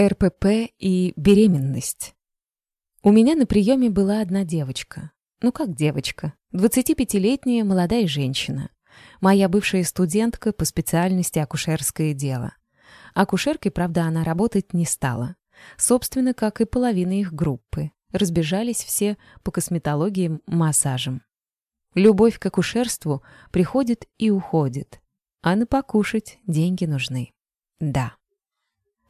РПП и беременность. У меня на приеме была одна девочка. Ну как девочка? 25-летняя молодая женщина. Моя бывшая студентка по специальности акушерское дело. Акушеркой, правда, она работать не стала. Собственно, как и половина их группы. Разбежались все по косметологии, массажам. Любовь к акушерству приходит и уходит. А на покушать деньги нужны. Да.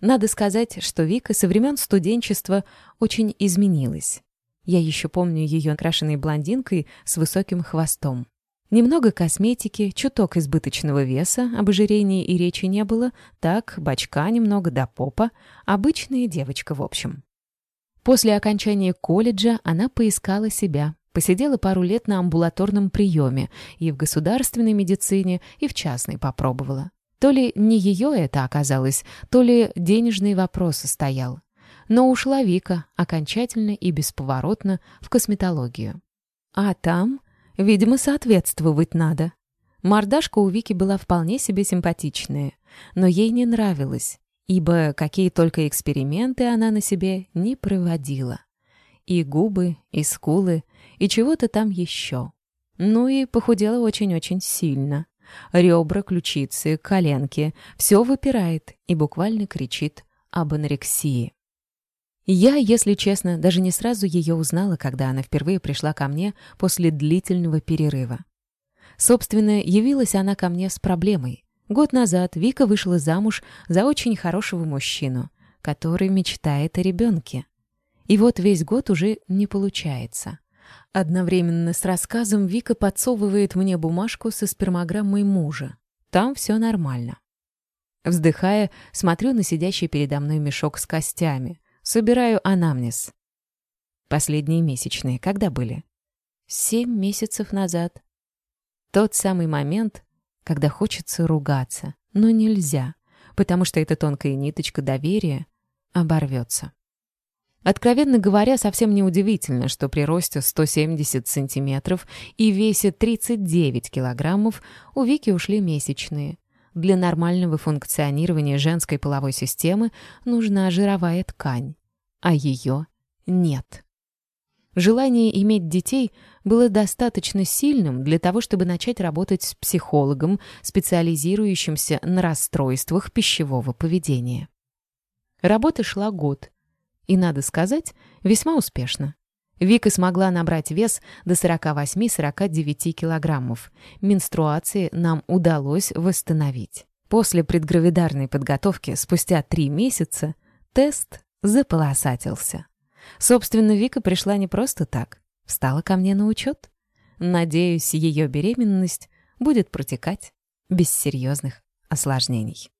Надо сказать, что Вика со времен студенчества очень изменилась. Я еще помню ее окрашенной блондинкой с высоким хвостом. Немного косметики, чуток избыточного веса, об ожирении и речи не было, так, бачка немного до попа, обычная девочка в общем. После окончания колледжа она поискала себя, посидела пару лет на амбулаторном приеме и в государственной медицине, и в частной попробовала. То ли не ее это оказалось, то ли денежный вопрос стоял. Но ушла Вика окончательно и бесповоротно в косметологию. А там, видимо, соответствовать надо. Мордашка у Вики была вполне себе симпатичная, но ей не нравилось, ибо какие только эксперименты она на себе не проводила. И губы, и скулы, и чего-то там еще. Ну и похудела очень-очень сильно. Ребра, ключицы, коленки — все выпирает и буквально кричит об анорексии. Я, если честно, даже не сразу ее узнала, когда она впервые пришла ко мне после длительного перерыва. Собственно, явилась она ко мне с проблемой. Год назад Вика вышла замуж за очень хорошего мужчину, который мечтает о ребенке. И вот весь год уже не получается. Одновременно с рассказом Вика подсовывает мне бумажку со спермограммой мужа. Там все нормально. Вздыхая, смотрю на сидящий передо мной мешок с костями. Собираю анамнез. Последние месячные когда были? Семь месяцев назад. Тот самый момент, когда хочется ругаться, но нельзя, потому что эта тонкая ниточка доверия оборвется. Откровенно говоря, совсем неудивительно, что при росте 170 сантиметров и весе 39 килограммов у Вики ушли месячные. Для нормального функционирования женской половой системы нужна жировая ткань, а ее нет. Желание иметь детей было достаточно сильным для того, чтобы начать работать с психологом, специализирующимся на расстройствах пищевого поведения. Работа шла год – и, надо сказать, весьма успешно. Вика смогла набрать вес до 48-49 килограммов. Менструации нам удалось восстановить. После предгравидарной подготовки спустя три месяца тест заполосатился. Собственно, Вика пришла не просто так. Встала ко мне на учет. Надеюсь, ее беременность будет протекать без серьезных осложнений.